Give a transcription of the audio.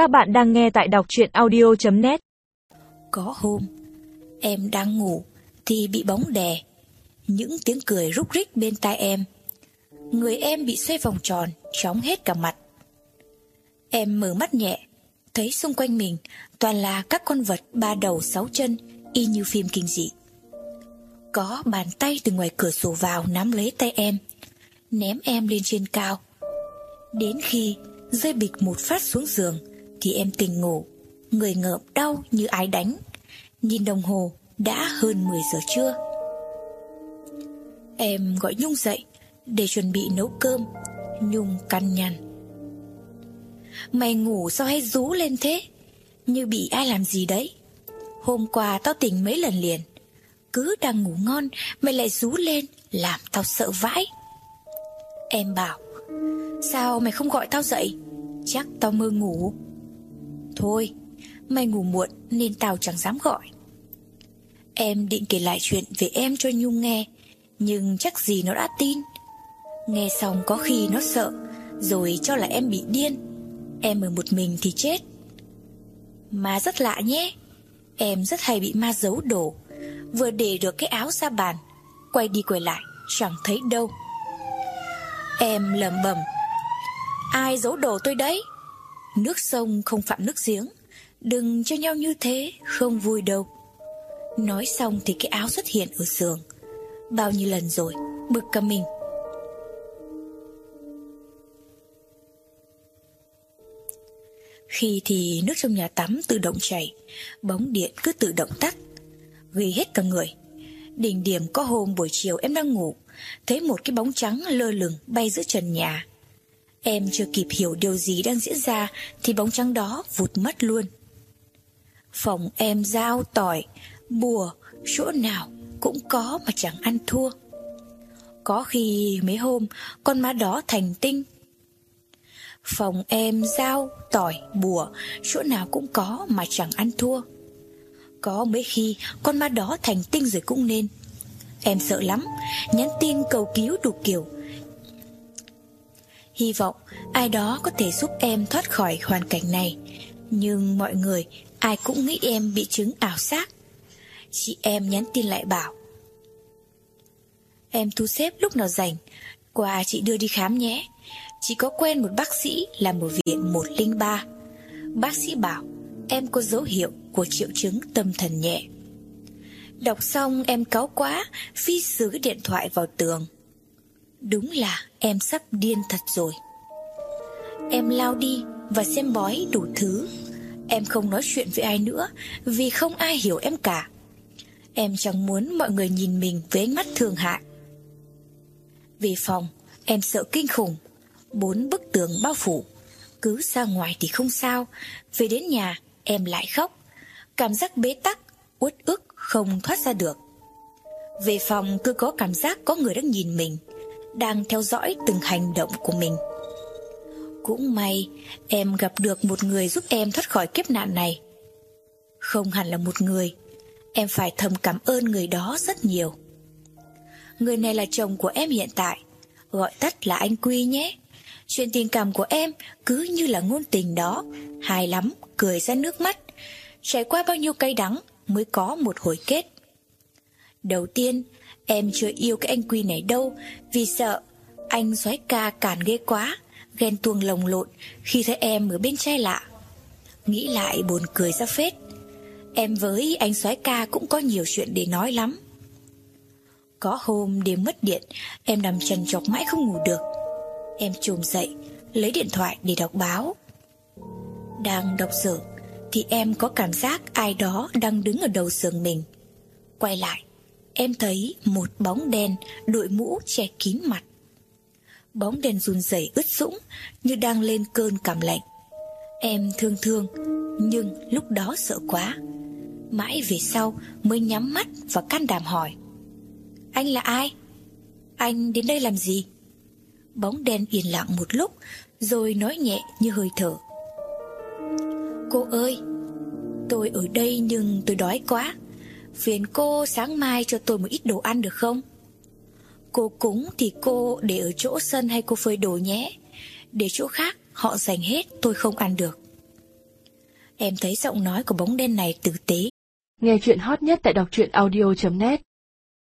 Các bạn đang nghe tại đọc chuyện audio.net Có hôm, em đang ngủ thì bị bóng đè. Những tiếng cười rúc rích bên tai em. Người em bị xoay vòng tròn, chóng hết cả mặt. Em mở mắt nhẹ, thấy xung quanh mình toàn là các con vật ba đầu sáu chân y như phim kinh dị. Có bàn tay từ ngoài cửa sổ vào nắm lấy tay em, ném em lên trên cao. Đến khi rơi bịch một phát xuống giường thì em tỉnh ngủ, người ngợm đau như ai đánh. Nhìn đồng hồ đã hơn 10 giờ trưa. Em gọi Nhung dậy để chuẩn bị nấu cơm. Nhung căn nhằn. Mày ngủ sao hay rú lên thế? Như bị ai làm gì đấy? Hôm qua tao tỉnh mấy lần liền. Cứ đang ngủ ngon mày lại rú lên làm tao sợ vãi. Em bảo Sao mày không gọi tao dậy Chắc tao mơ ngủ Thôi. Mày ngủ muộn nên tao chẳng dám gọi. Em định kể lại chuyện về em cho Nhung nghe, Nhưng chắc gì nó đã tin. Nghe xong có khi nó sợ, Rồi cho là em bị điên. Em ở một mình thì chết. Mà rất lạ nhé. Em rất hay bị ma giấu đổ Vừa để được cái áo ra bàn, Quay đi quay lại, Chẳng thấy đâu. Em lầm bầm Ai giấu đồ tôi đấy? Nước sông không phạm nước giếng. Đừng cho nhau như thế, Không vui đâu. Nói xong thì cái áo xuất hiện ở giường. Bao nhiêu lần rồi, Bực cả mình. Khi thì nước trong nhà tắm tự động chảy, Bóng điện cứ tự động tắt, Gây hết cả người. Đỉnh điểm có hôm buổi chiều em đang ngủ, Thấy một cái bóng trắng lơ lửng bay giữa trần nhà. Em chưa kịp hiểu điều gì đang diễn ra, Thì bóng trắng đó vụt mất luôn. Phòng em dao tỏi, Bùa, Chỗ nào cũng có mà chẳng ăn thua. Có khi mấy hôm, Con má đó thành tinh. Phòng em dao tỏi, bùa, Chỗ nào cũng có mà chẳng ăn thua. Có mấy khi, Con má đó thành tinh rồi cũng nên. Em sợ lắm, Nhắn tin cầu cứu đủ kiểu Hy vọng ai đó có thể giúp em thoát khỏi hoàn cảnh này. Nhưng mọi người, ai cũng nghĩ em bị chứng ảo giác. Chị em nhắn tin lại bảo, Em thu xếp lúc nào rảnh, Qua chị đưa đi khám nhé. Chị có quen một bác sĩ làm ở viện 103 Bác sĩ bảo, em có dấu hiệu của triệu chứng tâm thần nhẹ. Đọc xong, em cáu quá, Phi sứ điện thoại vào tường. Đúng là em sắp điên thật rồi. Em lao đi và xem bói đủ thứ. Em không nói chuyện với ai nữa Vì không ai hiểu em cả. Em chẳng muốn mọi người nhìn mình với ánh mắt thương hại. Về phòng, Em sợ kinh khủng. Bốn bức tường bao phủ. Cứ ra ngoài thì không sao. Về đến nhà, em lại khóc. Cảm giác bế tắc, Uất ức không thoát ra được. Về phòng cứ có cảm giác có người đang nhìn mình. Đang theo dõi từng hành động của mình. Cũng may em gặp được một người giúp em thoát khỏi kiếp nạn này. Không hẳn là một người Em phải thầm cảm ơn người đó rất nhiều. Người này là chồng của em hiện tại Gọi tắt là anh Quy nhé. Chuyện tình cảm của em cứ như là ngôn tình đó Hài lắm, cười ra nước mắt. Trải qua bao nhiêu cay đắng mới có một hồi kết. Đầu tiên Em chưa yêu cái anh Quy này đâu, Vì sợ Anh soái ca cản ghê quá, Ghen tuông lồng lộn, Khi thấy em ở bên trai lạ. Nghĩ lại buồn cười ra phết. Em với anh soái ca cũng có nhiều chuyện để nói lắm. Có hôm đêm mất điện, Em nằm trần chọc mãi không ngủ được. Em trồm dậy, Lấy điện thoại để đọc báo. Đang đọc dở Thì em có cảm giác ai đó đang đứng ở đầu giường mình. Quay lại Em thấy một bóng đen, đội mũ che kín mặt. Bóng đen run rẩy ướt sũng Như đang lên cơn cảm lạnh. Em thương thương, Nhưng lúc đó sợ quá. Mãi về sau mới nhắm mắt và can đảm hỏi. Anh là ai? Anh đến đây làm gì? Bóng đen yên lặng một lúc, Rồi nói nhẹ như hơi thở. Cô ơi, Tôi ở đây nhưng tôi đói quá. Phiền cô sáng mai cho tôi một ít đồ ăn được không? Cô cúng thì cô để ở chỗ sân hay cô phơi đồ nhé Để chỗ khác, họ dành hết, tôi không ăn được Em thấy giọng nói của bóng đen này tử tế. Nghe chuyện hot nhất tại đọc truyện audio.net